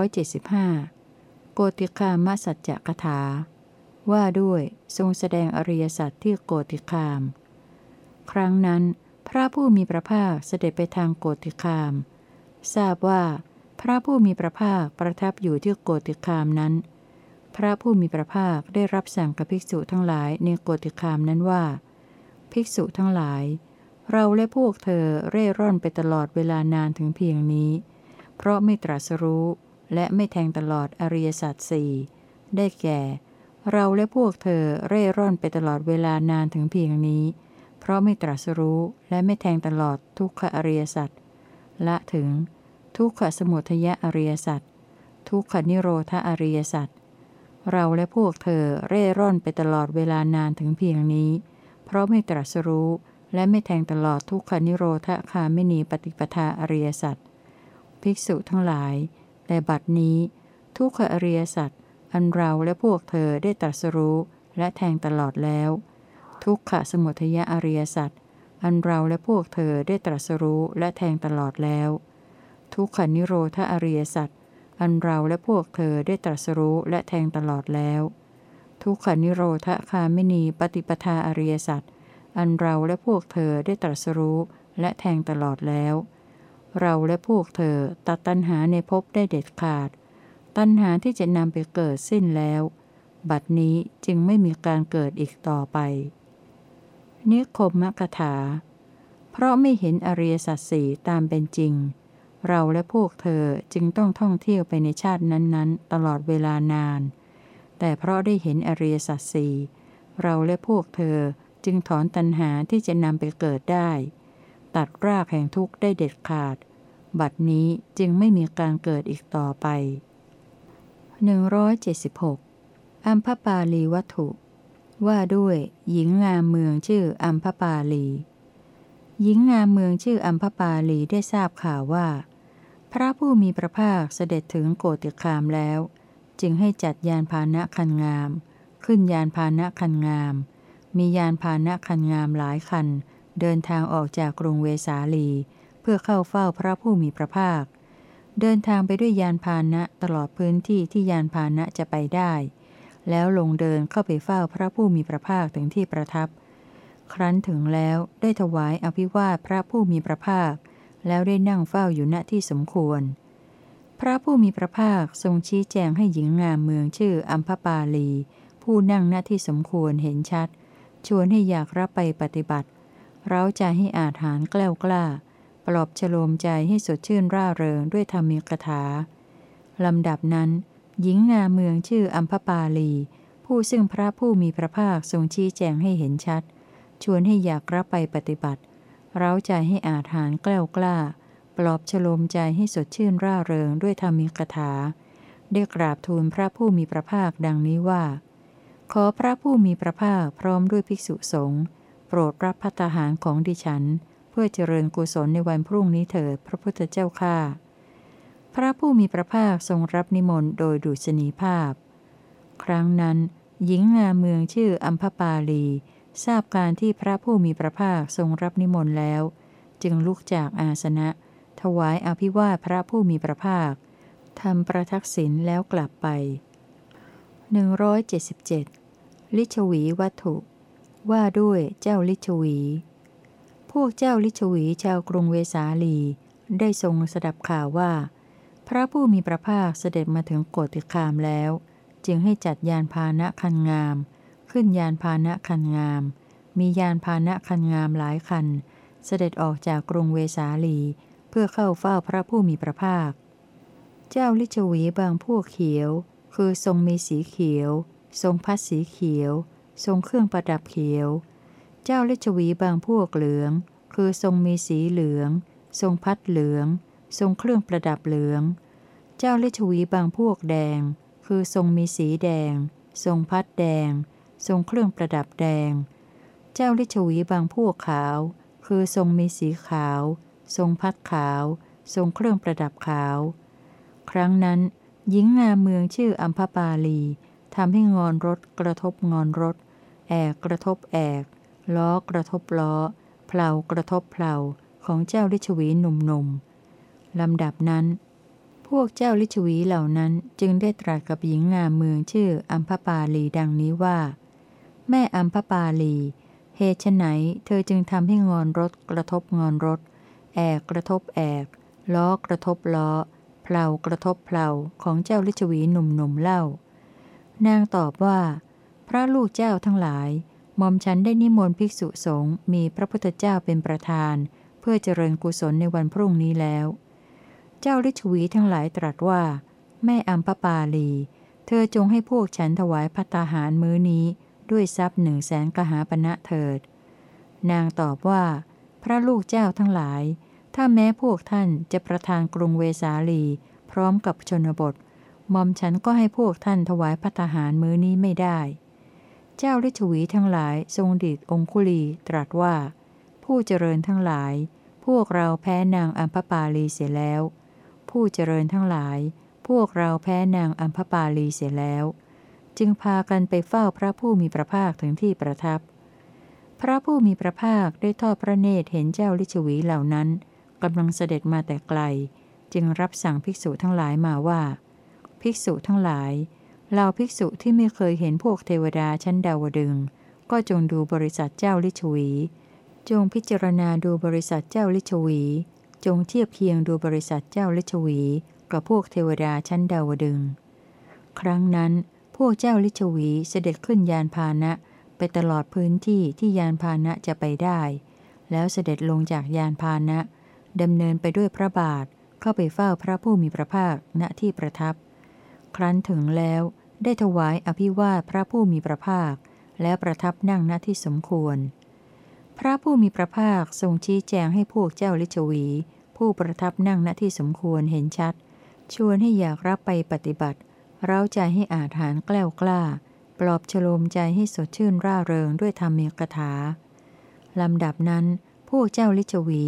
175 โกติคามสัจจะกถา ว่าด้วยทรงแสดงอริยสัจที่โกติคาม ครั้งนั้น พระผู้มีพระภาคเสด็จไปทางโกติคาม ทราบว่าพระผู้มีพระภาคประทับอยู่ที่โกติคามนั้น พระผู้มีพระภาคได้รับสั่งกับภิกษุทั้งหลายในโกติคามนั้นว่า ภิกษุทั้งหลาย เราและพวกเธอเร่ร่อนไปตลอดเวลานานถึงเพียงนี้ เพราะไม่ตรัสรู้ และไม่แทงตลอดอริยสัจสี่ได้แก่ เราและพวกเธอเร่ร่อนไปตลอดเวลานานถึงเพียงนี้ เพราะไม่ตรัสรู้และไม่แทงตลอดทุกขอริยสัจละถึง ทุกขสมุทยอริยสัจทุกขนิโรธอริยสัจเราและพวกเธอเร่ร่อนไปตลอดเวลานานถึงเพียงนี้ เพราะไม่ตรัสรู้และไม่แทงตลอดทุกขนิโรธคาไม่นีปฏิปทาอริยสัจภิกษุทั้งหลาย แต่บัดนี้ ทุกขอริยสัจอันเราและพวกเธอได้ตรัสรู้และแทงตลอดแล้ว ทุกขสมุทยอริยสัจอันเราและพวกเธอได้ตรัสรู้และแทงตลอดแล้ว ทุกขนิโรธอริยสัจอันเราและพวกเธอได้ตรัสรู้และแทงตลอดแล้ว ทุกขนิโรธคาไม่นีปฏิปทาอริยสัจอันเราและพวกเธอได้ตรัสรู้และแทงตลอดแล้ว เราและพวกเธอตัดตัณหาในภพได้เด็ดขาด ตัณหาที่จะนำไปเกิดสิ้นแล้ว บัดนี้จึงไม่มีการเกิดอีกต่อไป นิคมมกถา เพราะไม่เห็นอริยสัจสี่ตามเป็นจริง เราและพวกเธอจึงต้องท่องเที่ยวไปในชาตินั้น ๆ ตลอดเวลานาน แต่เพราะได้เห็นอริยสัจสี่เราและพวกเธอจึงถอนตัณหาที่จะนำไปเกิดได้ ตัดรากแห่งทุกข์ได้เด็ดขาด บัดนี้จึงไม่มีการเกิดอีกต่อไป 176 อัมพปาลีวัตถุ ว่าด้วย หญิงงามเมืองชื่ออัมพปาลี หญิงงามเมืองชื่ออัมพปาลีได้ทราบข่าวว่า พระผู้มีพระภาคเสด็จถึงโกติคามแล้ว จึงให้จัดยานพาหนะคันงาม ขึ้นยานพาหนะคันงาม มียานพาหนะคันงามหลายคัน เดินทางออกจากกรุงเวสาลี เพื่อเข้าเฝ้าพระผู้มีพระภาค เดินทางไปด้วยยานพาหนะตลอดพื้นที่ที่ยานพาหนะจะไปได้ แล้วลงเดินเข้าไปเฝ้าพระผู้มีพระภาคถึงที่ประทับ ครั้นถึงแล้วได้ถวายอภิวาทพระผู้มีพระภาค แล้วได้นั่งเฝ้าอยู่ณที่สมควร พระผู้มีพระภาคทรงชี้แจงให้หญิงงามเมืองชื่ออัมพปาลี ผู้นั่งณที่สมควรเห็นชัด ชวนให้อยากรับไปปฏิบัติ เร้าใจให้อาถานแกล้วกล้า ปลอบฉโลมใจให้สดชื่นร่าเริงด้วยธรรมีกถาลำดับนั้น หญิงงามเมืองชื่ออัมพปาลี ผู้ซึ่งพระผู้มีพระภาคทรงชี้แจงให้เห็นชัด ชวนให้อยากรับไปปฏิบัติ เร้าใจให้อาถานแกล้วกล้า ปลอบฉโลมใจให้สดชื่นร่าเริงด้วยธรรมีกถาได้กราบทูลพระผู้มีพระภาคดังนี้ว่า ขอพระผู้มีพระภาคพร้อมด้วยภิกษุสงฆ์ โปรดรับพัตาหารของดิฉัน เพื่อเจริญกุศลในวันพรุ่งนี้เถิดพระพุทธเจ้าข้าพระผู้มีพระภาคทรงรับนิมนต์โดยดุษณีภาพ ครั้งนั้น หญิงงามเมืองชื่ออัมพปาลี ทราบการที่พระผู้มีพระภาคทรงรับนิมนต์แล้ว จึงลุกจากอาสนะ ถวายอภิวาพระผู้มีพระภาคทำประทักษิณแล้วกลับไป 177 ลิชวีวัตถุ ว่าด้วยเจ้าลิชวี พวกเจ้าลิชวีชาวกรุงเวสาลี ได้ทรงสดับข่าวว่า พระผู้มีพระภาคเสด็จมาถึงโกติคามแล้ว จึงให้จัดยานพาหนะคันงาม ขึ้นยานพาหนะคันงาม มียานพาหนะคันงามหลายคัน เสด็จออกจากกรุงเวสาลี เพื่อเข้าเฝ้าพระผู้มีพระภาค เจ้าลิชวีบางพวกเขียว คือทรงมีสีเขียว ทรงพัดสีเขียว ทรงเครื่องประดับเขียว เจ้าเลชวีบางพวกเหลือง คือทรงมีสีเหลือง ทรงพัดเหลือง ทรงเครื่องประดับเหลือง เจ้าเลชวีบางพวกแดง คือทรงมีสีแดง ทรงพัดแดง ทรงเครื่องประดับแดง เจ้าเลชวีบางพวกขาว คือทรงมีสีขาว ทรงพัดขาว ทรงเครื่องประดับขาว ครั้งนั้นหญิงงามเมืองชื่ออัมพปาลีทำให้งอนรถกระทบงอนรถ แอกกระทบแอกล้อกระทบล้อเพลากระทบเพลาของเจ้าลิชวีหนุ่มๆลำดับนั้นพพวกเจ้าลิชวีเหล่านั้นจึงได้ตรัสกับหญิงงามเมืองชื่ออัมพปาลีดังนี้ว่า แม่อัมพปาลีเหตุไหนเธอจึงทำให้งอนรถกระทบงอนรถ แอกกระทบแอกล้อกระทบล้อเพลากระทบเพลาของเจ้าลิชวีหนุ่มๆเล่า นางตอบว่า พระลูกเจ้าทั้งหลายหม่อมฉันได้นิมนต์ภิกษุสงฆ์มีพระพุทธเจ้าเป็นประธาน เพื่อเจริญกุศลในวันพรุ่งนี้แล้ว เจ้าลิชวีทั้งหลายตรัสว่า แม่อัมพปาลี เธอจงให้พวกฉันถวายพัตาหารมื้อนี้ ด้วยทรัพย์หนึ่งแสนกหาปณะเถิด นางตอบว่า พระลูกเจ้าทั้งหลาย ถ้าแม้พวกท่านจะประทานกรุงเวสาลี พร้อมกับชนบทมอมฉันก็ให้พวกท่านถวายพัตาหารมื้อนี้ไม่ได้ เจ้าฤชวีทั้งหลายทรงดิดองคุลีตรัสว่า ผู้เจริญทั้งหลาย พวกเราแพ้นางอัมพปาลีเสียแล้ว ผู้เจริญทั้งหลาย พวกเราแพ้นางอัมพปาลีเสียแล้ว จึงพากันไปเฝ้าพระผู้มีพระภาคถึงที่ประทับ พระผู้มีพระภาคได้ทอดพระเนตรเห็นเจ้าลิชวีเหล่านั้นกำลังเสด็จมาแต่ไกล จึงรับสั่งภิกษุทั้งหลายมาว่า ภิกษุทั้งหลาย เหล่าภิกษุที่ไม่เคยเห็นพวกเทวดาชั้นดาวดึง ก็จงดูบริษัทเจ้าลิชวี จงพิจารณาดูบริษัทเจ้าลิชวี จงเทียบเคียงดูบริษัทเจ้าลิชวี กับพวกเทวดาชั้นดาวดึง ครั้งนั้นพวกเจ้าลิชวีเสด็จขึ้นยานพาหนะไปตลอดพื้นที่ที่ยานพาหนะจะไปได้ แล้วเสด็จลงจากยานพาหนะดำเนินไปด้วยพระบาทเข้าไปเฝ้าพระผู้มีพระภาคณที่ประทับ ครั้นถึงแล้ว ได้ถวายอภิวาทพระผู้มีพระภาค แล้วประทับนั่งณที่สมควร พระผู้มีพระภาคทรงชี้แจงให้พวกเจ้าลิชวี ผู้ประทับนั่งณที่สมควรเห็นชัด ชวนให้อยากรับไปปฏิบัติ เร้าใจให้อาถานแกล้วกล้า ปลอบฉโลมใจให้สดชื่นร่าเริงด้วยธรรมีกถาลำดับนั้น พวกเจ้าลิชวี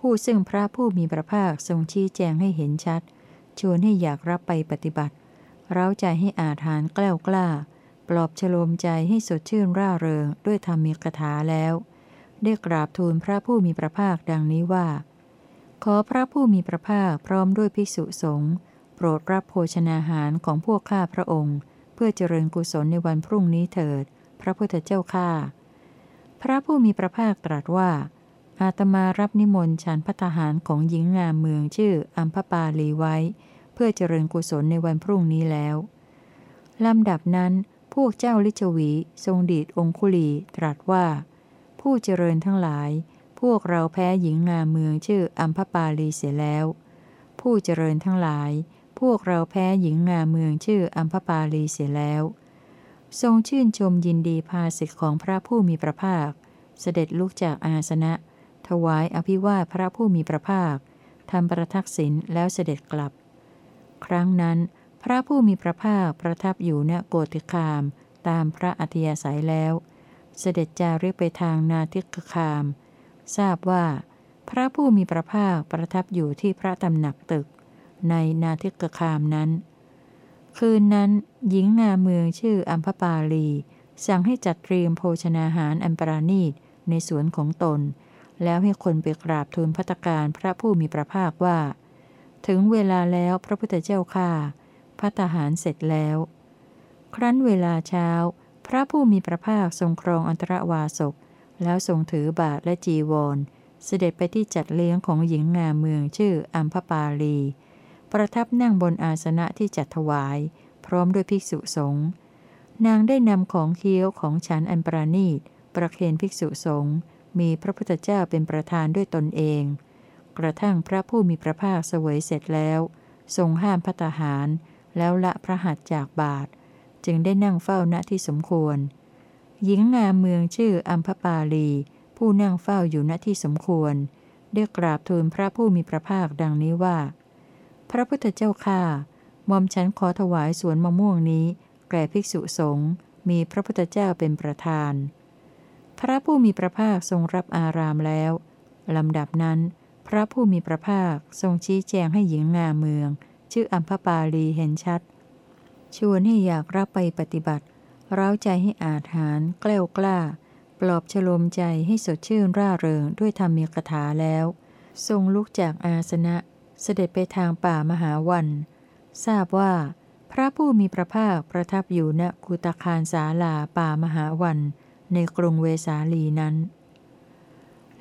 ผู้ซึ่งพระผู้มีพระภาคทรงชี้แจงให้เห็นชัด ชวนให้อยากรับไปปฏิบัติ เร้าใจให้อาถานแกล้วกล้า ปลอบฉโลมใจให้สดชื่นร่าเริงด้วยธรรมีกถาแล้ว ได้กราบทูลพระผู้มีพระภาคดังนี้ว่า ขอพระผู้มีพระภาคพร้อมด้วยภิกษุสงฆ์โปรดรับโภชนาหารของพวกข้าพระองค์ เพื่อเจริญกุศลในวันพรุ่งนี้เถิด พระพุทธเจ้าข้าพระผู้มีพระภาคตรัสว่า อาตมารับนิมนต์ฉันพัฒหารของหญิงงามเมืองชื่ออัมพปาลีไว้ เพื่อเจริญกุศลในวันพรุ่งนี้แล้ว ลำดับนั้น พวกเจ้าลิชวีทรงดีดองคุลีตรัสว่า ผู้เจริญทั้งหลาย พวกเราแพ้หญิงงามเมืองชื่ออัมพปาลีเสียแล้ว ผู้เจริญทั้งหลาย พวกเราแพ้หญิงงามเมืองชื่ออัมพปาลีเสียแล้ว ทรงชื่นชมยินดีภาสิทธิของพระผู้มีพระภาค เสด็จลุกจากอาสนะ ถวายอภิวาทพระผู้มีพระภาคทำประทักษิณแล้วเสด็จกลับ ครั้งนั้น พระผู้มีพระภาคประทับอยู่ณโกติคาม ตามพระอัธยาศัยแล้ว เสด็จจาริกไปทางนาทิกคาม ทราบว่า พระผู้มีพระภาคประทับอยู่ที่พระตำหนักตึก ในนาทิกคามนั้น คืนนั้น หญิงงามเมืองชื่ออัมพปาลี สั่งให้จัดเตรียมโภชนาหารอันปราณีตในสวนของตน แล้วให้คนไปกราบทูลพัตการพระผู้มีพระภาคว่า ถึงเวลาแล้วพระพุทธเจ้าค่าพัตหารเสร็จแล้ว ครั้นเวลาเช้า พระผู้มีพระภาคทรงครองอันตรวาสก แล้วทรงถือบาทและจีวร เสด็จไปที่จัดเลี้ยงของหญิงงามเมืองชื่ออัมพปาลี ประทับนั่งบนอาสนะที่จัดถวาย พร้อมด้วยภิกษุสงฆ์นางได้นำของเคี้ยวของฉันอันปราณีตประเคนภิกษุสงฆ์มีพระพุทธเจ้าเป็นประธานด้วยตนเอง กระทั่งพระผู้มีพระภาคเสวยเสร็จแล้ว ทรงห้ามพัตหาร แล้วละพระหัตจากบาท จึงได้นั่งเฝ้าณที่สมควร หญิงงามเมืองชื่ออัมพปาลี ผู้นั่งเฝ้าอยู่ณที่สมควรได้กราบทูลพระผู้มีพระภาคดังนี้ว่า พระพุทธเจ้าข้ามอมฉันขอถวายสวนมะม่วงนี้ แก่ภิกษุสงฆ์มีพระพุทธเจ้าเป็นประธาน พระผู้มีพระภาคทรงรับอารามแล้วลำดับนั้น ระผู้มีพระภาคทรงชี้แจงให้หญิงงามเมือง ชื่ออัมพปาลีเห็นชัด ชวนให้อยากรับไปปฏิบัติเร้าใจให้อาถานแกล้วกล้า ปลอบฉลมใจให้สดชื่นร่าเริงด้วยธรรมีกถาแล้ว ทรงลุกจากอาสนะเเสด็จไปทางป่ามหาวัน ทราบว่า พระผู้มีพระภาคประทับอยู่ณกุตคารสาลาป่ามหาวัน ในกรุงเวสาลีนั้น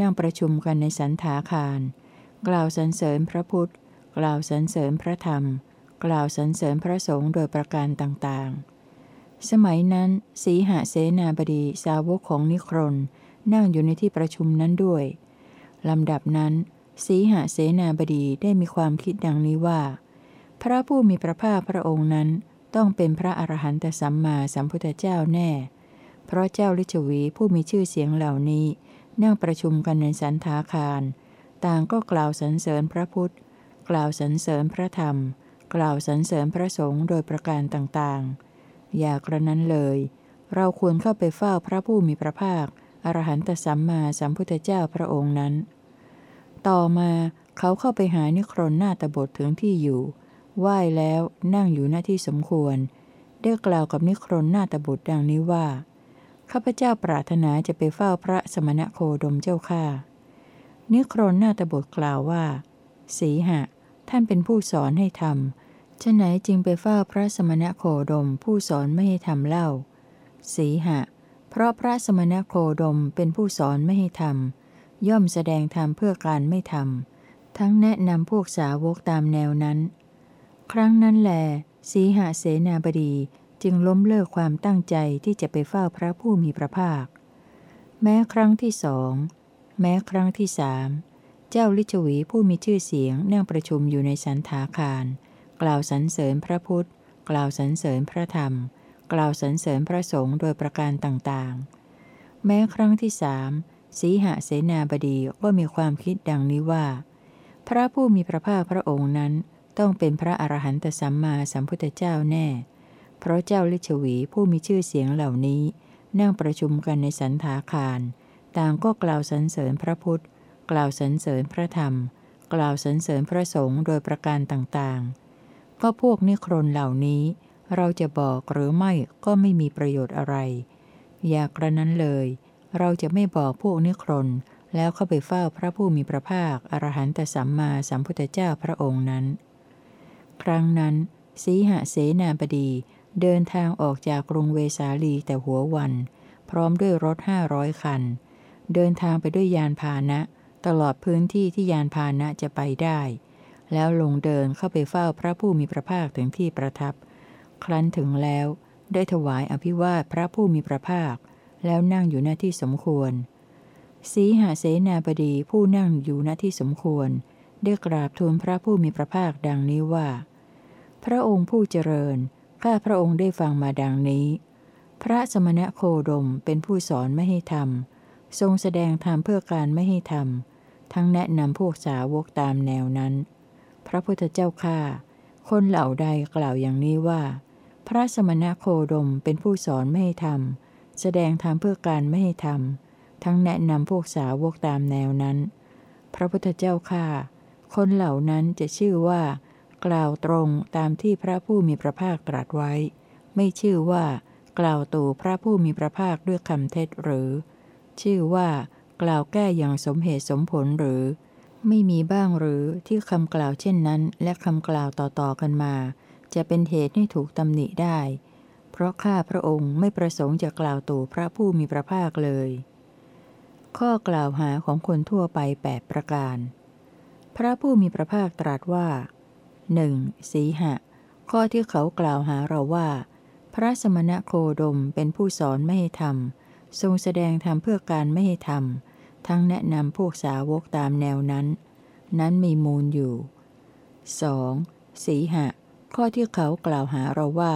นั่งประชุมกันในสันถาคาร กล่าวสรรเสริญพระพุทธ กล่าวสรรเสริญพระธรรม กล่าวสรรเสริญพระสงฆ์โดยประการต่างๆ สมัยนั้น สีหาเสนาบดีสาวกของนิครนนั่งอยู่ในที่ประชุมนั้นด้วยลำดับนั้น สีหเสนาบดีได้มีความคิดดังนี้ว่า พระผู้มีพระภาคพระองค์นั้นต้องเป็นพระอรหันตสัมมาสัมพุทธเจ้าแน่ เพราะเจ้าลิชวีผู้มีชื่อเสียงเหล่านี้ นั่งประชุมกันในสันทาคาร ต่างก็กล่าวสรรเสริญพระพุทธ กล่าวสรรเสริญพระธรรม กล่าวสรรเสริญพระสงฆ์โดยประการต่างๆ อย่ากระนั้นเลย เราควรเข้าไปเฝ้าพระผู้มีพระภาค อรหันตสัมมาสัมพุทธเจ้าพระองค์นั้น ต่อมาเขาเข้าไปหานิครนหน้าตบทถึงที่อยู่ ไหว้แล้วนั่งอยู่หน้าที่สมควร ได้กล่าวกับนิครนหน้าตบทดังนี้ว่า ข้าพเจ้าปรารถนาจะไปเฝ้าพระสมณะโคดมเจ้าข้านิครนหน้าตบทกล่าวว่า สีหะ ท่านเป็นผู้สอนให้ทำฉะไหนจึงไปเฝ้าพระสมณะโคดมผู้สอนไม่ให้ทำเล่า สีหะ เพราะพระสมณะโคดมเป็นผู้สอนไม่ให้ทำย่อมแสดงธรรมเพื่อการไม่ทำทั้งแนะนำพวกสาวกตามแนวนั้น ครั้งนั้นแหลสีหาเสนาบดี จึงล้มเลิกความตั้งใจที่จะไปเฝ้าพระผู้มีพระภาค แม้ครั้งที่สอง แม้ครั้งที่สามเจ้าลิชวีผู้มีชื่อเสียงนั่งประชุมอยู่ในสันถาคาร กล่าวสรรเสริญพระพุทธ กล่าวสรรเสริญพระธรรม กล่าวสรรเสริญพระสงฆ์โดยประการต่างๆ แม้ครั้งที่สามสีหเสนาบดีก็มีความคิดดังนี้ว่า พระผู้มีพระภาคพระองค์นั้นต้องเป็นพระอรหันตสัมมาสัมพุทธเจ้าแน่ เพราะเจ้าลิชวีผู้มีชื่อเสียงเหล่านี้ นั่งประชุมกันในสันทาคาร ต่างก็กล่าวสรรเสริญพระพุทธ กล่าวสรรเสริญพระธรรม กล่าวสรรเสริญพระสงฆ์โดยประการต่างๆ ก็พวกนิครนเหล่านี้ เราจะบอกหรือไม่ก็ไม่มีประโยชน์อะไร อย่ากระนั้นเลย เราจะไม่บอกพวกนิครนแล้วเข้าไปเฝ้าพระผู้มีพระภาคอรหันตสัมมาสัมพุทธเจ้าพระองค์นั้น ครั้งนั้น สีหเสนาบดี เดินทางออกจากกรุงเวสาลีแต่หัววัน พร้อมด้วยรถห้าร้อยคัน เดินทางไปด้วยยานพาหนะ ตลอดพื้นที่ที่ยานพาหนะจะไปได้ แล้วลงเดินเข้าไปเฝ้าพระผู้มีพระภาคถึงที่ประทับ ครั้นถึงแล้วได้ถวายอภิวาทพระผู้มีพระภาค แล้วนั่งอยู่หน้าที่สมควร สีหาเสนาบดีผู้นั่งอยู่หน้าที่สมควร ได้กราบทูลพระผู้มีพระภาคดังนี้ว่า พระองค์ผู้เจริญ ข้าพระองค์ได้ฟังมาดังนี้ พระสมณะโคดมเป็นผู้สอนไม่ให้ทำทรงแสดงธรรมเพื่อการไม่ให้ทำทั้งแนะนำพวกสาวกตามแนวนั้น พระพุทธเจ้าข้าคนเหล่าใดกล่าวอย่างนี้ว่า พระสมณะโคดมเป็นผู้สอนไม่ให้ทำแสดงธรรมเพื่อการไม่ให้ทำทั้งแนะนำพวกสาวกตามแนวนั้น พระพุทธเจ้าข้าคนเหล่านั้นจะชื่อว่า กล่าวตรงตามที่พระผู้มีพระภาคตรัสไว้ ไม่ชื่อว่า กล่าวตู่พระผู้มีพระภาคด้วยคำเท็จหรือ ชื่อว่า กล่าวแก้อย่างสมเหตุสมผลหรือ ไม่มีบ้างหรือที่คำกล่าวเช่นนั้น และคำกล่าวต่อๆกันมา จะเป็นเหตุให้ถูกตำหนิได้ เพราะข้าพระองค์ไม่ประสงค์จะกล่าวตู่พระผู้มีพระภาคเลย ข้อกล่าวหาของคนทั่วไปแปดประการ พระผู้มีพระภาคตรัสว่า หนึ่งสีหะ ข้อที่เขากล่าวหาเราว่า พระสมณะโคดมเป็นผู้สอนไม่ให้ทำทรงแสดงธรรมเพื่อการไม่ให้ทำทั้งแนะนำพวกสาวกตามแนวนั้น นั้นมีมูลอยู่ 2. สีหะ ข้อที่เขากล่าวหาเราว่า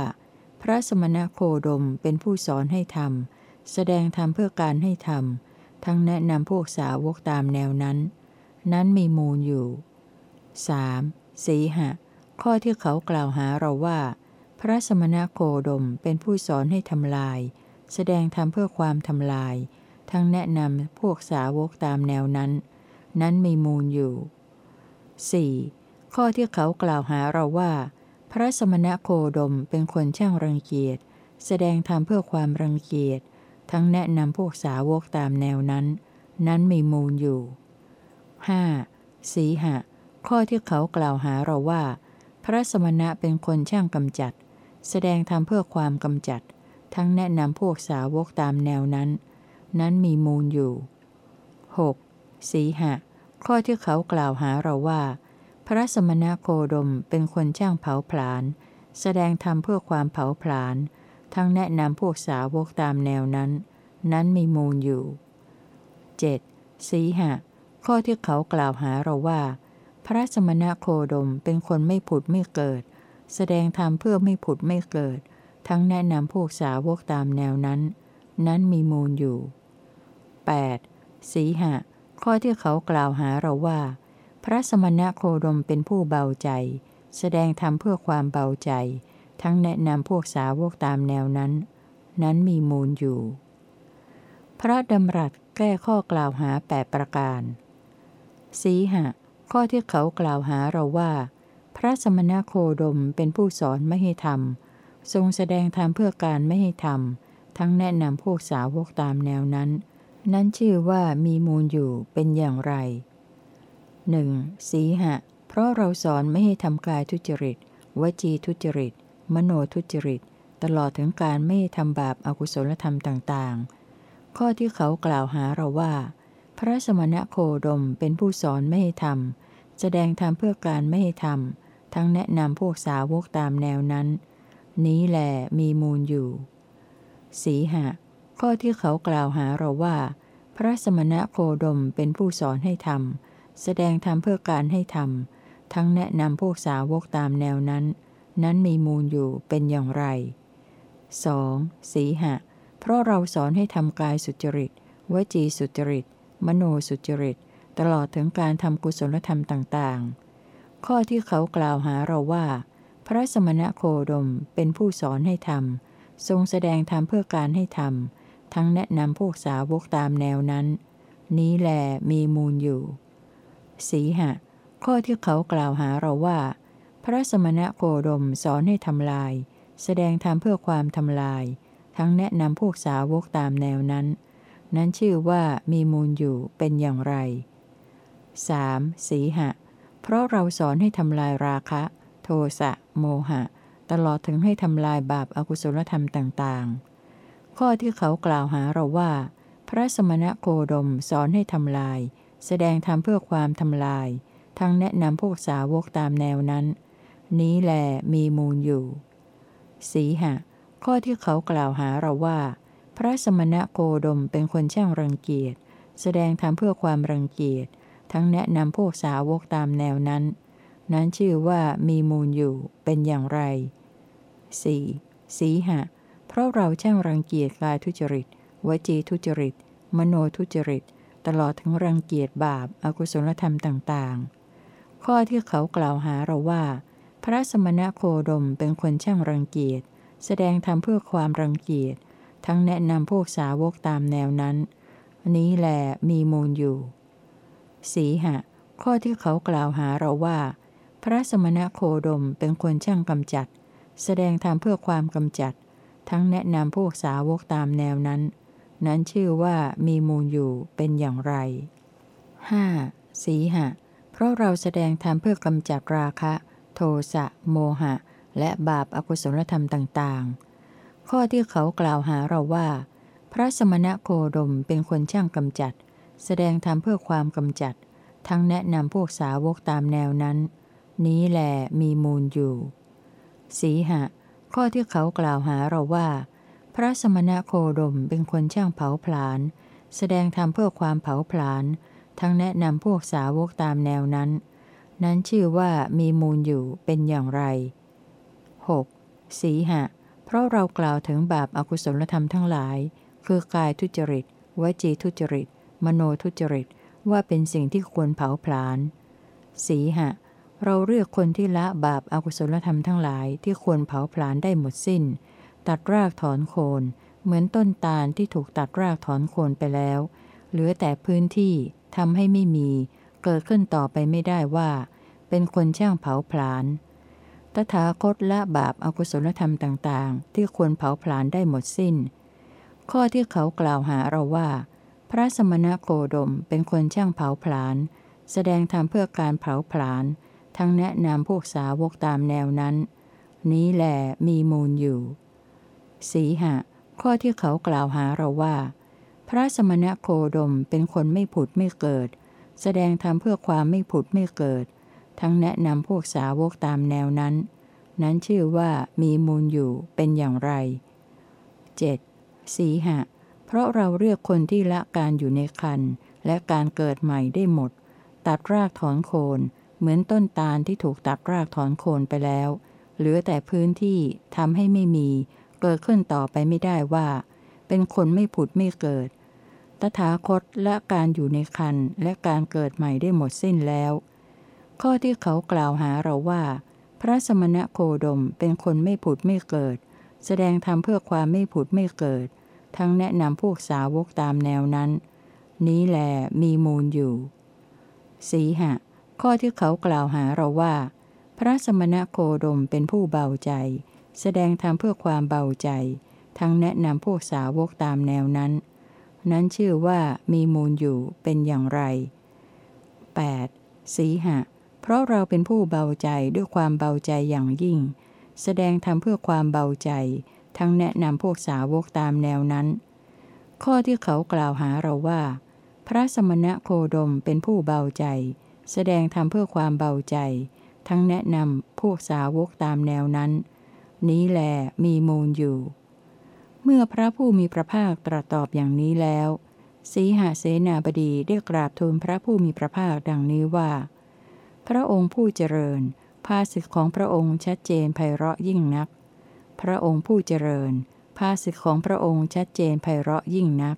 พระสมณโคดมเป็นผู้สอนให้ทำแสดงธรรมเพื่อการให้ทำทั้งแนะนำพวกสาวกตามแนวนั้น นั้นมีมูลอยู่ 3. สีหะ ข้อที่เขากล่าวหาเราว่า พระสมณโคดมเป็นผู้สอนให้ทำลาย แสดงธรรมเพื่อความทำลาย ทั้งแนะนำพวกสาวกตามแนวนั้น นั้นมีมูลอยู่ 4. ข้อที่เขากล่าวหาเราว่า พระสมณโคดมเป็นคนช่างรังเกียจ แสดงธรรมเพื่อความรังเกียจ ทั้งแนะนำพวกสาวกตามแนวนั้น นั้นมีมูลอยู่ 5. สีหะ ข้อที่เขากล่าวหาเราว่า พระสมณะเป็นคนช่างกำจัด แสดงธรรมเพื่อความกำจัด ทั้งแนะนำพวกสาวกตามแนวนั้น นั้นมีมูลอยู่ 6. สีหะ ข้อที่เขากล่าวหาเราว่า พระสมณะโคดมเป็นคนช่างเผาผลาญ แสดงธรรมเพื่อความเผาผลาญ ทั้งแนะนำพวกสาวกตามแนวนั้น นั้นมีมูลอยู่ 7. สีหะ ข้อที่เขากล่าวหาเราว่า พระสมณะโคดมเป็นคนไม่ผุดไม่เกิด แสดงธรรมเพื่อไม่ผุดไม่เกิด ทั้งแนะนำพวกสาวกตามแนวนั้น นั้นมีมูลอยู่ 8. สีหะ ข้อที่เขากล่าวหาเราว่า พระสมณะโคดมเป็นผู้เบาใจ แสดงธรรมเพื่อความเบาใจ ทั้งแนะนำพวกสาวกตามแนวนั้น นั้นมีมูลอยู่ พระดำรัสแก้ข้อกล่าวหาแปประการ สีหะ ข้อที่เขากล่าวหาเราว่า พระสมณโคดมเป็นผู้สอนไม่ให้ทำทรงแสดงธรรมเพื่อการไม่ให้ทำทั้งแนะนำพวกสาวกตามแนวนั้น นั้นชื่อว่ามีมูลอยู่เป็นอย่างไรหนึ่งสีหะ เพราะเราสอนไม่ให้ทำกายทุจริต วจีทุจริต มโนทุจริต ตลอดถึงการไม่ทำบาปอากุศลธรรมต่าง ๆ ข้อที่เขากล่าวหาเราว่า พระสมณโคดมเป็นผู้สอนไม่ให้ทำแสดงธรรมเพื่อการไม่ให้ทำทั้งแนะนำพวกสาวกตามแนวนั้น นี้แหลมีมูลอยู่ สีหะ ข้อที่เขากล่าวหาเราว่า พระสมณโคดมเป็นผู้สอนให้ทำแสดงธรรมเพื่อการให้ทำทั้งแนะนำพวกสาวกตามแนวนั้น นั้นมีมูลอยู่เป็นอย่างไร 2. สีหะ เพราะเราสอนให้ทำกายสุจริตวจีสุจริต มโนสุจริต ตลอดถึงการทำกุศลธรรมต่างๆ ข้อที่เขากล่าวหาเราว่า พระสมณโคดมเป็นผู้สอนให้ทำทรงแสดงธรรมเพื่อการให้ทำทั้งแนะนำพวกสาวกตามแนวนั้น นี้แหลมีมูลอยู่ สีหะ ข้อที่เขากล่าวหาเราว่า พระสมณโคดมสอนให้ทำลาย แสดงธรรมเพื่อความทำลาย ทั้งแนะนำพวกสาวกตามแนวนั้น นั้นชื่อว่ามีมูลอยู่เป็นอย่างไร 3. สีหะ เพราะเราสอนให้ทำลายราคะ โทสะ โมหะ ตลอดถึงให้ทำลายบาปอากุศลธรรมต่างๆ ข้อที่เขากล่าวหาเราว่า พระสมณะโคดมสอนให้ทำลาย แสดงธรรมเพื่อความทำลาย ทั้งแนะนำพวกสาวกตามแนวนั้น นี้แหลมีมูลอยู่ สีหะ ข้อที่เขากล่าวหาเราว่า พระสมณะโคดมเป็นคนช่างรังเกียจ แสดงธรรมเพื่อความรังเกียจ ทั้งแนะนำพวกสาวกตามแนวนั้น นั้นชื่อว่ามีมูลอยู่เป็นอย่างไร 4. สีหะ เพราะเราช่างรังเกียจกายทุจริต วจีทุจริต มโนทุจริต ตลอดถึงรังเกียจบาปอากุศลธรรมต่างๆ ข้อที่เขากล่าวหาเราว่า พระสมณะโคดมเป็นคนช่างรังเกียจ แสดงธรรมเพื่อความรังเกียจ ทั้งแนะนำพวกสาวกตามแนวนั้น นี้แหลมีมูลอยู่ สีหะ ข้อที่เขากล่าวหาเราว่า พระสมณโคดมเป็นคนช่างกำจัด แสดงธรรมเพื่อความกำจัด ทั้งแนะนำพวกสาวกตามแนวนั้น นั้นชื่อว่ามีมูลอยู่เป็นอย่างไร 5. สีหะ เพราะเราแสดงธรรมเพื่อกำจัดราคะ โทสะ โมหะ และบาปอากุศลธรรมต่างๆ ข้อที่เขากล่าวหาเราว่า พระสมณะโคดมเป็นคนช่างกำจัด แสดงธรรมเพื่อความกำจัด ทั้งแนะนำพวกสาวกตามแนวนั้น นี้แหลมีมูลอยู่ สีหะ ข้อที่เขากล่าวหาเราว่า พระสมณะโคดมเป็นคนช่างเผาผลาญ แสดงธรรมเพื่อความเผาผลาญ ทั้งแนะนำพวกสาวกตามแนวนั้น นั้นชื่อว่ามีมูลอยู่เป็นอย่างไร 6. สีหะ เพราะเรากล่าวถึงบาปอากุศลธรรมทั้งหลาย คือกายทุจริต วจีทุจริต มโนทุจริต ว่าเป็นสิ่งที่ควรเผาผลาญสีหะ เราเรียกคนที่ละบาปอากุศลธรรมทั้งหลายที่ควรเผาผลาญได้หมดสิ้น ตัดรากถอนโคน เหมือนต้นตาลที่ถูกตัดรากถอนโคนไปแล้ว เหลือแต่พื้นที่ทำให้ไม่มี เกิดขึ้นต่อไปไม่ได้ว่า เป็นคนช่างเผาผลาญ ตถาคตละบาปอากุศลธรรมต่างๆ ที่ควรเผาผลาญได้หมดสิ้น ข้อที่เขากล่าวหาเราว่า พระสมณโคดมเป็นคนช่างเผาผลาญ แสดงธรรมเพื่อการเผาผลาญ ทั้งแนะนำพวกสาวกตามแนวนั้น นี้แหลมีมูลอยู่ สีหะ ข้อที่เขากล่าวหาเราว่า พระสมณโคดมเป็นคนไม่ผุดไม่เกิด แสดงธรรมเพื่อความไม่ผุดไม่เกิด ทั้งแนะนำพวกสาวกตามแนวนั้น นั้นชื่อว่ามีมูลอยู่เป็นอย่างไร 7. สีหะ เพราะเราเรียกคนที่ละการอยู่ในคันและการเกิดใหม่ได้หมด ตัดรากถอนโคน เหมือนต้นตาลที่ถูกตัดรากถอนโคนไปแล้ว เหลือแต่พื้นที่ทำให้ไม่มี เกิดขึ้นต่อไปไม่ได้ว่า เป็นคนไม่ผุดไม่เกิด ตถาคตและการอยู่ในคันและการเกิดใหม่ได้หมดสิ้นแล้ว ข้อที่เขากล่าวหาเราว่า พระสมณะโคดมเป็นคนไม่ผุดไม่เกิด แสดงธรรมเพื่อความไม่ผุดไม่เกิด ทั้งแนะนำพวกสาวกตามแนวนั้น นี้แหลมีมูลอยู่ สีหะ ข้อที่เขากล่าวหาเราว่า พระสมณโคดมเป็นผู้เบาใจ แสดงธรรมเพื่อความเบาใจ ทั้งแนะนำพวกสาวกตามแนวนั้น นั้นชื่อว่ามีมูลอยู่เป็นอย่างไร 8. สีหะ เพราะเราเป็นผู้เบาใจด้วยความเบาใจอย่างยิ่ง แสดงธรรมเพื่อความเบาใจ ทั้งแนะนำพวกสาวกตามแนวนั้น ข้อที่เขากล่าวหาเราว่า พระสมณะโคดมเป็นผู้เบาใจ แสดงธรรมเพื่อความเบาใจ ทั้งแนะนำพวกสาวกตามแนวนั้น นี้แหลมีมูลอยู่ เมื่อพระผู้มีพระภาคตรัสตอบอย่างนี้แล้วสีหาเสนาบดีได้กราบทูลพระผู้มีพระภาคดังนี้ว่า พระองค์ผู้เจริญ ภาสิทธิของพระองค์ชัดเจนไพเราะยิ่งนัก พระองค์ผู้เจริญ ภาสิทธิของพระองค์ชัดเจนไพเราะยิ่งนัก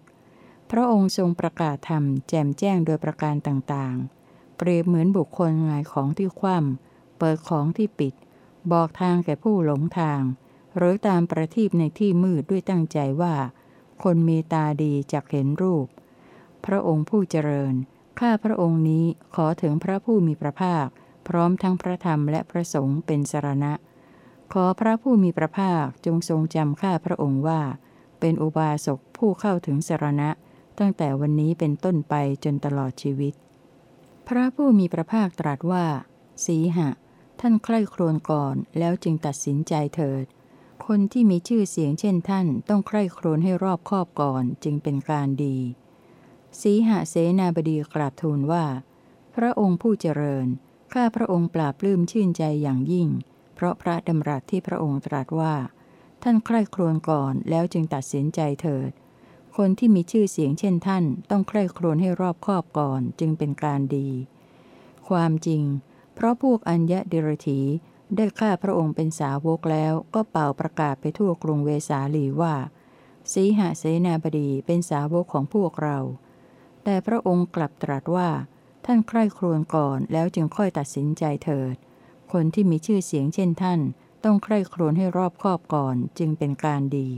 พระองค์ทรงประกาศธรรมแจ่มแจ้งโดยประการต่างๆ เปรียบเหมือนบุคคลงายของที่คว่ำเปิดของที่ปิด บอกทางแก่ผู้หลงทาง หรือตามประทีปในที่มืดด้วยตั้งใจว่า คนมีตาดีจะเห็นรูป พระองค์ผู้เจริญ ข้าพระองค์นี้ขอถึงพระผู้มีพระภาค พร้อมทั้งพระธรรมและพระสงฆ์เป็นสรณะ ขอพระผู้มีพระภาคจงทรงจำข้าพระองค์ว่า เป็นอุบาสกผู้เข้าถึงสรณะ ตั้งแต่วันนี้เป็นต้นไปจนตลอดชีวิต พระผู้มีพระภาคตรัสว่า สีหะ ท่านใคร่ครวญก่อนแล้วจึงตัดสินใจเถิด คนที่มีชื่อเสียงเช่นท่านต้องใคร่ครวญให้รอบคอบก่อนจึงเป็นการดี สีหเสนาบดีกราบทูลว่า พระองค์ผู้เจริญ ข้าพระองค์ปราบปลื้มชื่นใจอย่างยิ่ง เพราะพระดำรัสที่พระองค์ตรัสว่า ท่านใคร่ครวญก่อนแล้วจึงตัดสินใจเถิด คนที่มีชื่อเสียงเช่นท่าน ต้องใคร่ครวญให้รอบคอบก่อนจึงเป็นการดี ความจริง เพราะพวกอัญญะเดรธีได้ฆ่าพระองค์เป็นสาวกแล้วก็เป่าประกาศไปทั่วกรุงเวสาลีว่า สีหเสนาบดีเป็นสาวกของพวกเรา แต่พระองค์กลับตรัสว่า ท่านใคร่ครวญก่อนแล้วจึงค่อยตัดสินใจเถิด คนที่มีชื่อเสียงเช่นท่าน ต้องใคร่ครวญให้รอบคอบก่อนจึงเป็นการดี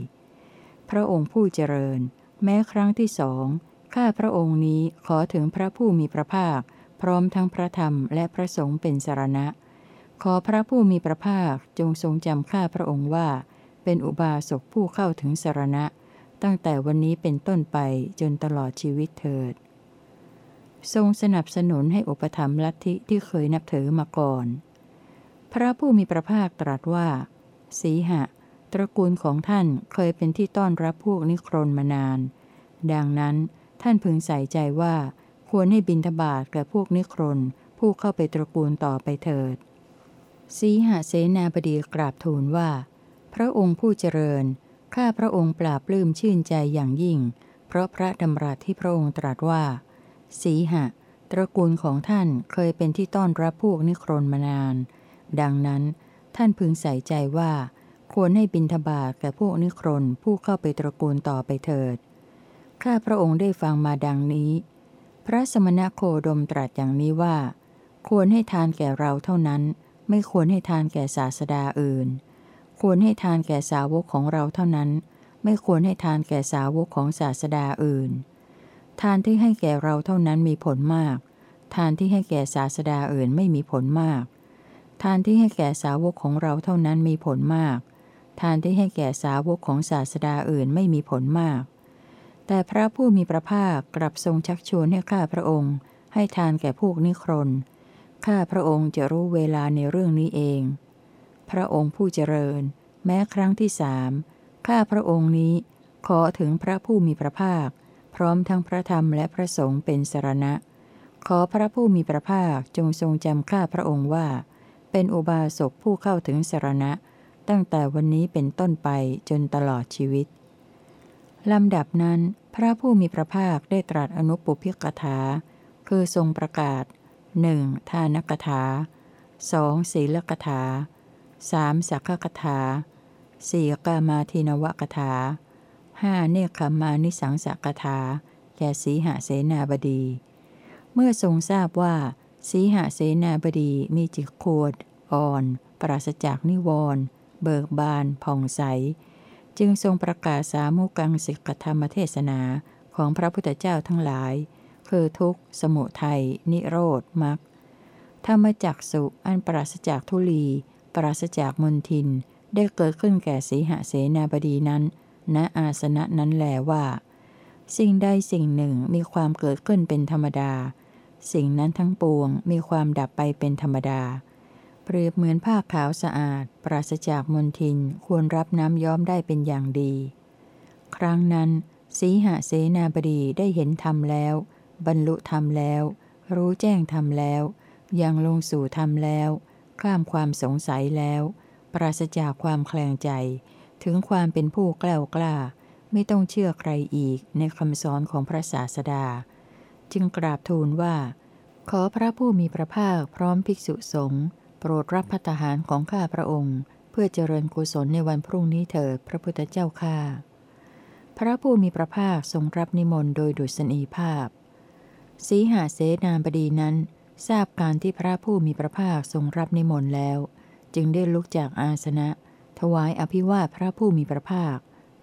พระองค์ผู้เจริญ แม้ครั้งที่สองข้าพระองค์นี้ขอถึงพระผู้มีพระภาค พร้อมทั้งพระธรรมและพระสงฆ์เป็นสารณะ ขอพระผู้มีพระภาคจงทรงจำข้าพระองค์ว่า เป็นอุบาสกผู้เข้าถึงสารณะ ตั้งแต่วันนี้เป็นต้นไปจนตลอดชีวิตเถิด ทรงสนับสนุนให้อุปถัมลัทธิที่เคยนับถือมาก่อน พระผู้มีพระภาคตรัสว่า สีหะ ตระกูลของท่านเคยเป็นที่ต้อนรับพวกนิครนมานาน ดังนั้นท่านพึงใส่ใจว่า ควรให้บินทบาทแก่พวกนิครนผู้เข้าไปตระกูลต่อไปเถิด สีหาเสนาบดีกราบทูลว่า พระองค์ผู้เจริญ ข้าพระองค์ปราบปลื้มชื่นใจอย่างยิ่ง เพราะพระดำรัสที่พระองค์ตรัสว่า สีหะ ตระกูลของท่านเคยเป็นที่ต้อนรับพวกนิครนมานาน ดังนั้น ท่านพึงใส่ใจว่า ควรให้บินทบาทแก่พวกนิครนผู้เข้าไปตระกูลต่อไปเถิด ข้าพระองค์ได้ฟังมาดังนี้ พระสมณโคดมตรัสอย่างนี้ว่า ควรให้ทานแก่เราเท่านั้น ไม่ควรให้ทานแก่ศาสดาอื่น ควรให้ทานแก่สาวกของเราเท่านั้น ไม่ควรให้ทานแก่สาวกของศาสดาอื่น ทานที่ให้แก่เราเท่านั้นมีผลมาก ทานที่ให้แก่ศาสดาอื่นไม่มีผลมาก ทานที่ให้แก่สาวกของเราเท่านั้นมีผลมาก ทานที่ให้แก่สาวกของศาสดาอื่นไม่มีผลมาก แต่พระผู้มีพระภาคกลับทรงชักชวนให้ข้าพระองค์ ให้ทานแก่พวกนิครนข้าพระองค์จะรู้เวลาในเรื่องนี้เอง พระองค์ผู้เจริญ แม้ครั้งที่สามข้าพระองค์นี้ขอถึงพระผู้มีพระภาค พร้อมทั้งพระธรรมและพระสงฆ์เป็นสรณะ ขอพระผู้มีพระภาคจงทรงจำข้าพระองค์ว่า เป็นอุบาสกผู้เข้าถึงสรณะ ตั้งแต่วันนี้เป็นต้นไปจนตลอดชีวิตลำดับนั้น พระผู้มีพระภาคได้ตรัสอนุปุพิกถา คือทรงประกาศหนึ่งทานกถาสองศีลกถา สามสักขกถาสี่กามาทินวกถาห้าเนคขมานิสังสกถา แก่สีหเสนาบดี เมื่อทรงทราบว่า สีหเสนาบดีมีจิตโคดอ่อน ปราศจากนิวรณ์เบิกบาน ผ่องใส จึงทรงประกาศสามุกังสิกธรรมเทศนาของพระพุทธเจ้าทั้งหลาย คือทุกข์ สมุทัย นิโรธ มรรค ธรรมจักสุอันปราศจากทุลี ปราศจากมนทินได้เกิดขึ้นแก่สีหเสนาบดีนั้นณอาสนะนั้นแลว่า สิ่งใดสิ่งหนึ่งมีความเกิดขึ้นเป็นธรรมดา สิ่งนั้นทั้งปวงมีความดับไปเป็นธรรมดา เปรียบเหมือนผ้าขาวสะอาด ปราศจากมนทินควรรับน้ำย้อมได้เป็นอย่างดี ครั้งนั้น สีหเสนาบดีได้เห็นธรรมแล้ว บรรลุธรรมแล้ว รู้แจ้งธรรมแล้ว ยังลงสู่ธรรมแล้ว ข้ามความสงสัยแล้ว ปราศจากความแคลงใจ ถึงความเป็นผู้กล้ากล้า ไม่ต้องเชื่อใครอีกในคำสอนของพระศาสดา จึงกราบทูลว่า ขอพระผู้มีพระภาคพร้อมภิกษุสงฆ์โปรดรับพัฒหารของข้าพระองค์ เพื่อเจริญกุศลในวันพรุ่งนี้เถิดพระพุทธเจ้าข้าพระผู้มีพระภาคทรงรับนิมนต์โดยดุษณีภาพ สีหาเสนาบดีนั้น ทราบการที่พระผู้มีพระภาคทรงรับนิมนต์แล้ว จึงได้ลุกจากอาสนะ ถวายอภิวาพระผู้มีพระภาค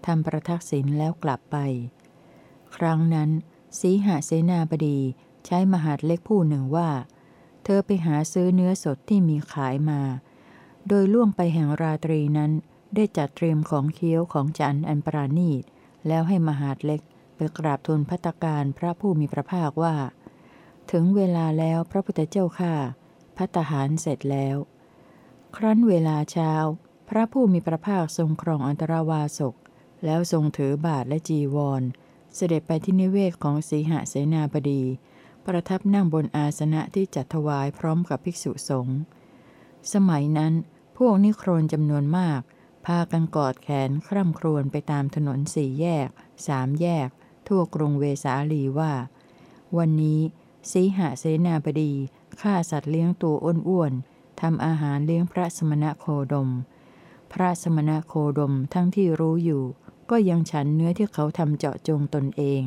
ทำประทักษิณแล้วกลับไป ครั้งนั้น สีหาเสนาบดีใช้มหาดเล็กผู้หนึ่งว่า เธอไปหาซื้อเนื้อสดที่มีขายมา โดยล่วงไปแห่งราตรีนั้นได้จัดเตรียมของเคี้ยวของจันอันปราณีตแล้วให้มหาดเล็กไปกราบทูลพัตการพระผู้มีพระภาคว่า ถึงเวลาแล้วพระพุทธเจ้าข้าพัตหารเสร็จแล้ว ครั้นเวลาเช้า พระผู้มีพระภาคทรงครองอันตรวาสก แล้วทรงถือบาทและจีวร เสด็จไปที่นิเวศของสีหเสนาบดี ประทับนั่งบนอาสนะที่จัดถวายพร้อมกับภิกษุสงฆ์สมัยนั้นพวกนิครนจำนวนมาก พากันกอดแขนคร่ำครวญไปตามถนนสี่แยก สามแยก ทั่วกรุงเวสาลีว่า วันนี้ สีหเสนาบดีฆ่าสัตว์เลี้ยงตัวอ้วนๆทำอาหารเลี้ยงพระสมณะโคดม พระสมณะโคดมทั้งที่รู้อยู่ ก็ยังฉันเนื้อที่เขาทำเจาะจงตนเอง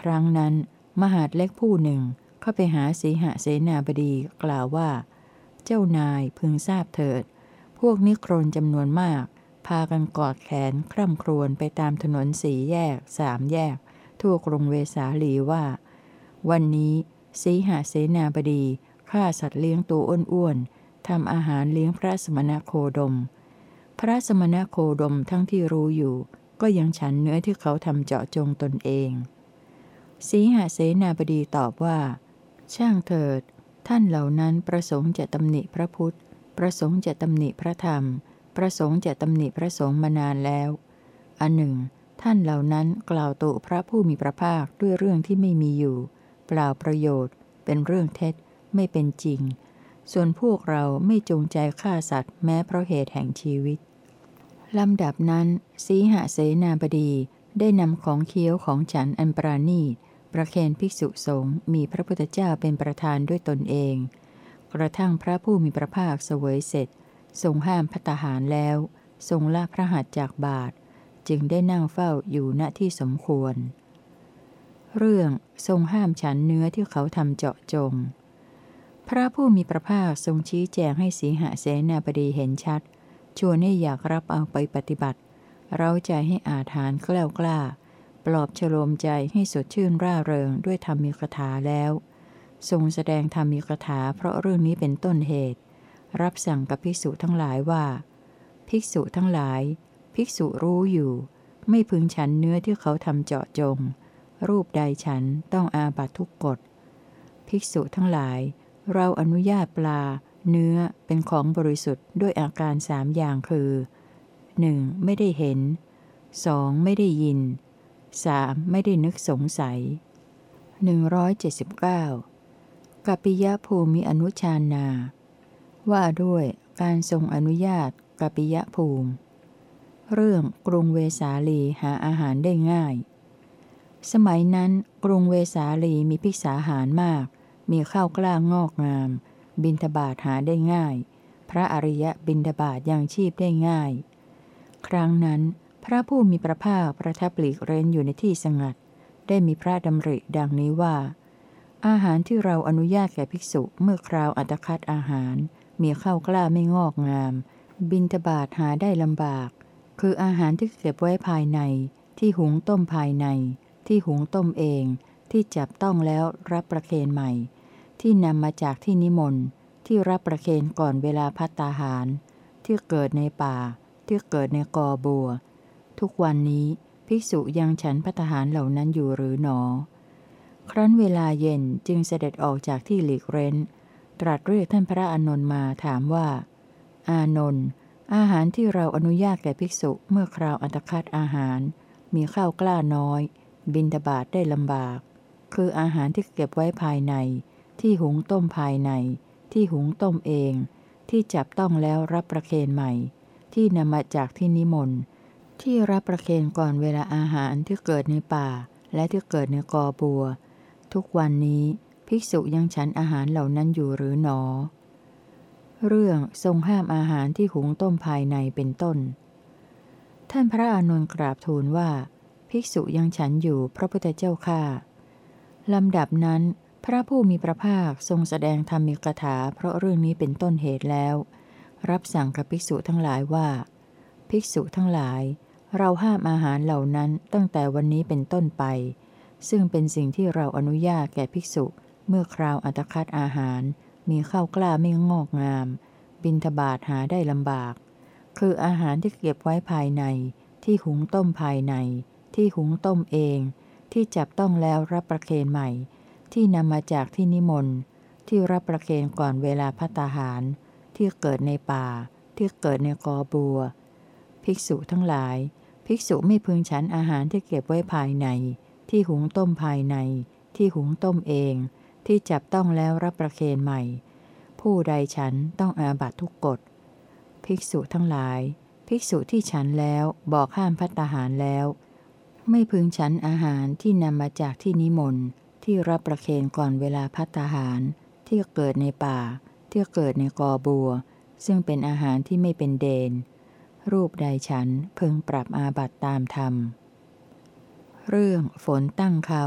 ครั้งนั้นมหาดเล็กผู้หนึ่งเข้าไปหาสีหเสนาบดีกล่าวว่า เจ้านายพึงทราบเถิด พวกนิครนจำนวนมาก พากันกอดแขนคร่ำครวญไปตามถนนสี่แยกสามแยก ทั่วกรุงเวสาลีว่า วันนี้สีหาเสนาบดีฆ่าสัตว์เลี้ยงตัวอ้วนๆทำอาหารเลี้ยงพระสมณโคดม พระสมณโคดมทั้งที่รู้อยู่ ก็ยังฉันเนื้อที่เขาทำเจาะจงตนเอง สีหาเสนาบดีตอบว่า ช่างเถิด ท่านเหล่านั้นประสงค์จะตำหนิพระพุทธ ประสงค์จะตำหนิพระธรรม ประสงค์จะตำหนิพระสงฆ์มานานแล้ว อันหนึ่ง ท่านเหล่านั้นกล่าวตุพระผู้มีพระภาคด้วยเรื่องที่ไม่มีอยู่ เปล่าประโยชน์ เป็นเรื่องเท็จ ไม่เป็นจริง ส่วนพวกเราไม่จงใจฆ่าสัตว์แม้เพราะเหตุแห่งชีวิต ลำดับนั้น สีหเสนาบดีได้นำของเคี้ยวของฉันอันปราณีตประเคนภิกษุสงฆ์มีพระพุทธเจ้าเป็นประธานด้วยตนเอง กระทั่งพระผู้มีพระภาคเสวยเสร็จ ทรงห้ามพัตหารแล้ว ทรงละพระหัตจากบาท จึงได้นั่งเฝ้าอยู่ณที่สมควร เรื่องทรงห้ามฉันเนื้อที่เขาทำเจาะจง พระผู้มีพระภาคทรงชี้แจงให้สีหเสนาบดีเห็นชัด ชวนให้อยากรับเอาไปปฏิบัติ เราใจให้อาถานแกล้ากล้า ปลอบฉโลมใจให้สดชื่นร่าเริงด้วยธรรมีกถาแล้ว ทรงแสดงธรรมีกถาเพราะเรื่องนี้เป็นต้นเหตุ รับสั่งกับภิกษุทั้งหลายว่า ภิกษุทั้งหลาย ภิกษุรู้อยู่ ไม่พึงฉันเนื้อที่เขาทำเจาะจง รูปใดฉันต้องอาบัตทุกกฎ ภิกษุทั้งหลาย เราอนุญาตปลา เนื้อเป็นของบริสุทธิ์ด้วยอาการสามอย่างคือ 1. ไม่ได้เห็น 2. ไม่ได้ยิน 3. ไม่ได้นึกสงสัย 179กัปปิยภูมิอนุชานา ว่าด้วยการทรงอนุญาตกัปปิยภูมิ เรื่องกรุงเวสาลีหาอาหารได้ง่าย สมัยนั้นกรุงเวสาลีมีพิกษาหารมาก มีข้าวกล้างอกงาม บินทบาทหาได้ง่าย พระอริยะบินทบาทยังชีพได้ง่าย ครั้งนั้น พระผู้มีพระภาคประทับหลีกเร้นอยู่ในที่สงัด ได้มีพระดำริดังนี้ว่า อาหารที่เราอนุญาตแก่ภิกษุเมื่อคราวอัตคัดอาหาร มีข้าวกล้าไม่งอกงาม บินทบาทหาได้ลำบาก คืออาหารที่เก็บไว้ภายในที่หุงต้มภายใน ที่หุงต้มเองที่จับต้องแล้วรับประเคนใหม่ ที่นำมาจากที่นิมนต์ที่รับประเคนก่อนเวลาพัตตาหาร ที่เกิดในป่า ที่เกิดในกอบัว ทุกวันนี้ภิกษุยังฉันพัตหารเหล่านั้นอยู่หรือหนอ ครั้นเวลาเย็นจึงเสด็จออกจากที่หลีกเร้น ตรัสเรียกท่านพระอานนท์มาถามว่า อานนท์อาหารที่เราอนุญาตแก่ภิกษุเมื่อคราวอัตคัดอาหาร มีข้าวกล้าน้อย บินทบาทได้ลำบาก คืออาหารที่เก็บไว้ภายใน ที่หุงต้มภายใน ที่หุงต้มเอง ที่จับต้องแล้วรับประเคนใหม่ ที่นำมาจากที่นิมนต์ ที่รับประเคนก่อนเวลาอาหารที่เกิดในป่า และที่เกิดในกอบัว ทุกวันนี้ภิกษุยังฉันอาหารเหล่านั้นอยู่หรือหนอ เรื่องทรงห้ามอาหารที่หุงต้มภายในเป็นต้น ท่านพระอานนท์กราบทูลว่า ภิกษุยังฉันอยู่พระพุทธเจ้าข้าลำดับนั้น พระผู้มีพระภาคทรงแสดงธรรมิกถาเพราะเรื่องนี้เป็นต้นเหตุแล้ว รับสั่งกับภิกษุทั้งหลายว่า ภิกษุทั้งหลาย เราห้ามอาหารเหล่านั้นตั้งแต่วันนี้เป็นต้นไป ซึ่งเป็นสิ่งที่เราอนุญาตแก่ภิกษุเมื่อคราวอัตคัดอาหาร มีข้าวกล้าไม่งอกงาม บินทบาทหาได้ลำบาก คืออาหารที่เก็บไว้ภายในที่หุงต้มภายใน ที่หุงต้มเอง ที่จับต้องแล้วรับประเคนใหม่ ที่นำมาจากที่นิมนต์ ที่รับประเคนก่อนเวลาพัตาหาร ที่เกิดในป่า ที่เกิดในกอบัว ภิกษุทั้งหลาย ภิกษุไม่พึงฉันอาหารที่เก็บไว้ภายใน ที่หุงต้มภายใน ที่หุงต้มเอง ที่จับต้องแล้วรับประเคนใหม่ ผู้ใดฉันต้องอาบัตทุกกฎ ภิกษุทั้งหลาย ภิกษุที่ฉันแล้วบอกห้ามพัตาหารแล้ว ไม่พึงฉันอาหารที่นำมาจากที่นิมนต์ที่รับประเคนก่อนเวลาพัตาหาร ที่เกิดในป่า ที่เกิดในกอบัว ซึ่งเป็นอาหารที่ไม่เป็นเดน รูปใดฉันพึงปรับอาบัตตามธรรม เรื่องฝนตั้งเขา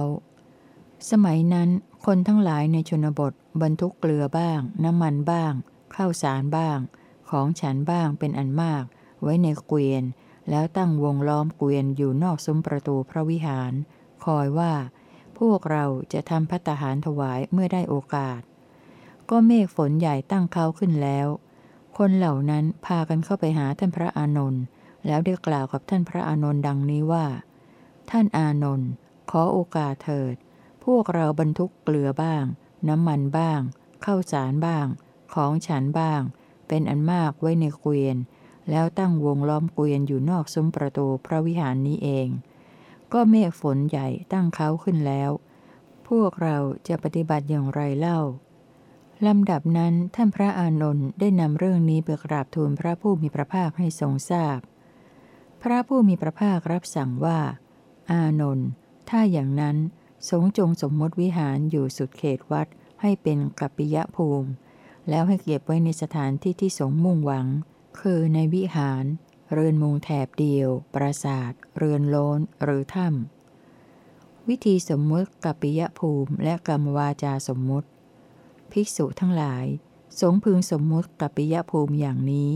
สมัยนั้นคนทั้งหลายในชนบท บรรทุกเกลือบ้าง น้ำมันบ้าง ข้าวสารบ้าง ของฉันบ้างเป็นอันมาก ไว้ในเกวียน แล้วตั้งวงล้อมเกวียนอยู่นอกซุ้มประตูพระวิหาร คอยว่า พวกเราจะทำพัตหารถวายเมื่อได้โอกาส ก็เมฆฝนใหญ่ตั้งเขาขึ้นแล้ว คนเหล่านั้นพากันเข้าไปหาท่านพระอานนท์แล้วได้กล่าวกับท่านพระอานนท์ดังนี้ว่า ท่านอานนท์ขอโอกาสเถิด พวกเราบรรทุกเกลือบ้าง น้ำมันบ้างข้าวสารบ้าง ของฉันบ้าง เป็นอันมากไว้ในเกวียน แล้วตั้งวงล้อมเกวียนอยู่นอกซุ้มประตูพระวิหารนี้เอง ก็เมฆฝนใหญ่ตั้งเขาขึ้นแล้ว พวกเราจะปฏิบัติอย่างไรเล่าลำดับนั้นท่านพระอานนท์ได้นำเรื่องนี้ไปกราบทูลพระผู้มีพระภาคให้ทรงทราบพพระผู้มีพระภาครับสั่งว่า อานนท์ถ้าอย่างนั้นสงจงสมมติวิหารอยู่สุดเขตวัดให้เป็นกัปปิยภูมิ แล้วให้เก็บไว้ในสถานที่ที่สงมุ่งหวัง คือในวิหาร เรือนมุงแถบเดียว ปราสาท เรือนโลนหรือถ้ำวิธีสมมุติกับปิยภูมิและกรรมวาจาสมมุติภิภิกษุทั้งหลาย สงพึงสมมุติกับปิยภูมิอย่างนี้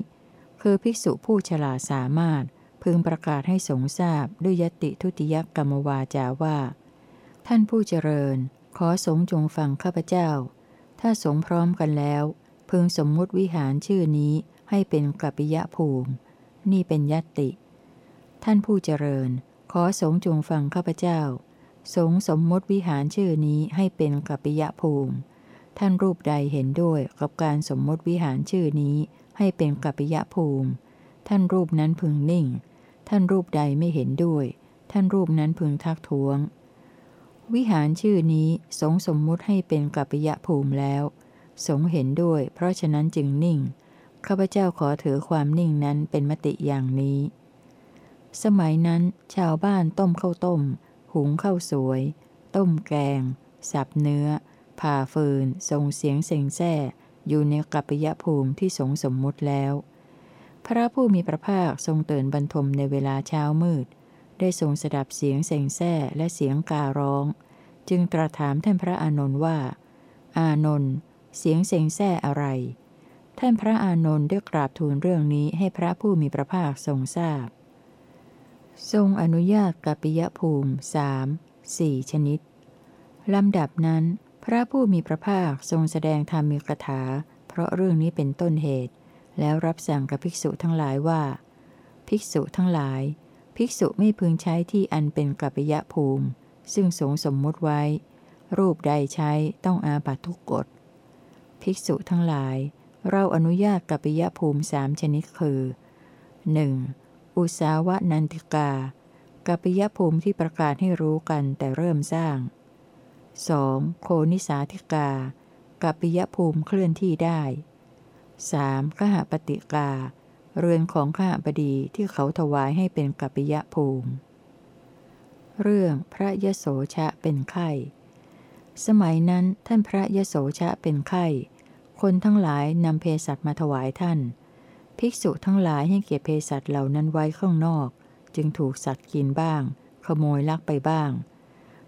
คือภิกษุผู้ฉลาดสามารถพึงประกาศให้สงทราบด้วยยติทุติยกรรมวาจาว่า ท่านผู้เจริญ ขอสงจงฟังข้าพเจ้า ถ้าสงพร้อมกันแล้ว พึงสมมุติวิหารชื่อนี้ ให้เป็นกัปปิยภูมิ นี่เป็นยติ ท่านผู้เจริญ ขอสงจงฟังข้าพเจ้า สงสมมติวิหารชื่อนี้ให้เป็นกัปปิยภูมิ ท่านรูปใดเห็นด้วยกับการสมมติวิหารชื่อนี้ ให้เป็นกัปปิยภูมิ ท่านรูปนั้นพึงนิ่ง ท่านรูปใดไม่เห็นด้วย ท่านรูปนั้นพึงทักท้วง วิหารชื่อนี้สงสมมุติให้เป็นกัปปิยภูมิแล้ว สงเห็นด้วย เพราะฉะนั้นจึงนิ่ง ข้าพเจ้าขอถือความนิ่งนั้นเป็นมติอย่างนี้ สมัยนั้น ชาวบ้านต้มข้าวต้ม หุงข้าวสวย ต้มแกง สับเนื้อ ผ่าฟืนส่งเสียงเซ็งแซ่อยู่ในกัปยภูมิที่สงสมมุติแล้ว พระผู้มีพระภาคทรงเตือนบรรทมในเวลาเช้ามืด ได้ทรงสดับเสียงเซ็งแซ่และเสียงการ้อง จึงตรัสถามท่านพระอานนท์ว่า อานนท์เสียงเซ็งแซ่อะไร ท่านพระอานนท์ได้กราบทูลเรื่องนี้ให้พระผู้มีพระภาคทรงทราบ ทรงอนุญาตกัปิยภูมิสามสี่ชนิด ลำดับนั้น พระผู้มีพระภาคทรงแสดงธรรมีกถา เพราะเรื่องนี้เป็นต้นเหตุ แล้วรับสั่งกับภิกษุทั้งหลายว่า ภิกษุทั้งหลาย ภิกษุไม่พึงใช้ที่อันเป็นกัปิยภูมิ ซึ่งสงสมมุติไว้ รูปใดใช้ต้องอาบัตทุกกฎ ภิกษุทั้งหลาย เราอนุญาตกัปปิยภูมิสามชนิดคือ 1. อุสาวนันติกากัปปิยภูมิที่ประกาศให้รู้กันแต่เริ่มสร้าง 2. โคนิสาธิกากัปปิยภูมิเคลื่อนที่ได้ 3. ขหปฏิกา เรือนของขหบดีที่เขาถวายให้เป็นกัปปิยภูมิ เรื่องพระยโสชะเป็นไข้ สมัยนั้นท่านพระยโสชะเป็นไข้ คนทั้งหลายนำเพสัตมาถวายท่าน ภิกษุทั้งหลายให้เก็บเพสัตเหล่านั้นไว้ข้างนอก จึงถูกสัตว์กินบ้าง ขโมยลักไปบ้าง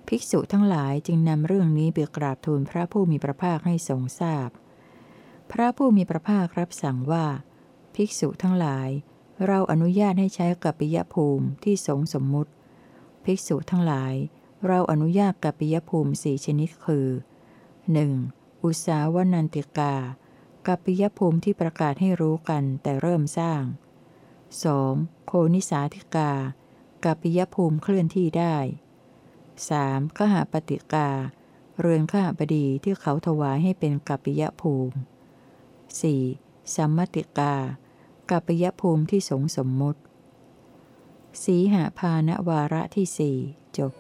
ภิกษุทั้งหลายจึงนำเรื่องนี้ไปกราบทูลพระผู้มีพระภาคให้ทรงทราบพพระผู้มีพระภาครับสั่งว่า ภิกษุทั้งหลาย เราอนุญาตให้ใช้กัปปิยภูมิที่สงสมมุติ ภิกษุทั้งหลาย เราอนุญาตกัปปิยภูมิสี่ชนิดคือ 1. อุสาวนันติกา กัปปิยภูมิที่ประกาศให้รู้กันแต่เริ่มสร้าง 2. โคนิสาธิกา กัปปิยภูมิเคลื่อนที่ได้ 3. ขหาปฏิกา เรือนข้าบดีที่เขาถวายให้เป็นกัปปิยภูมิ 4. สัมมติกา กัปปิยภูมิที่สงสมมุติ สีหาพานวาระที่สี่จบ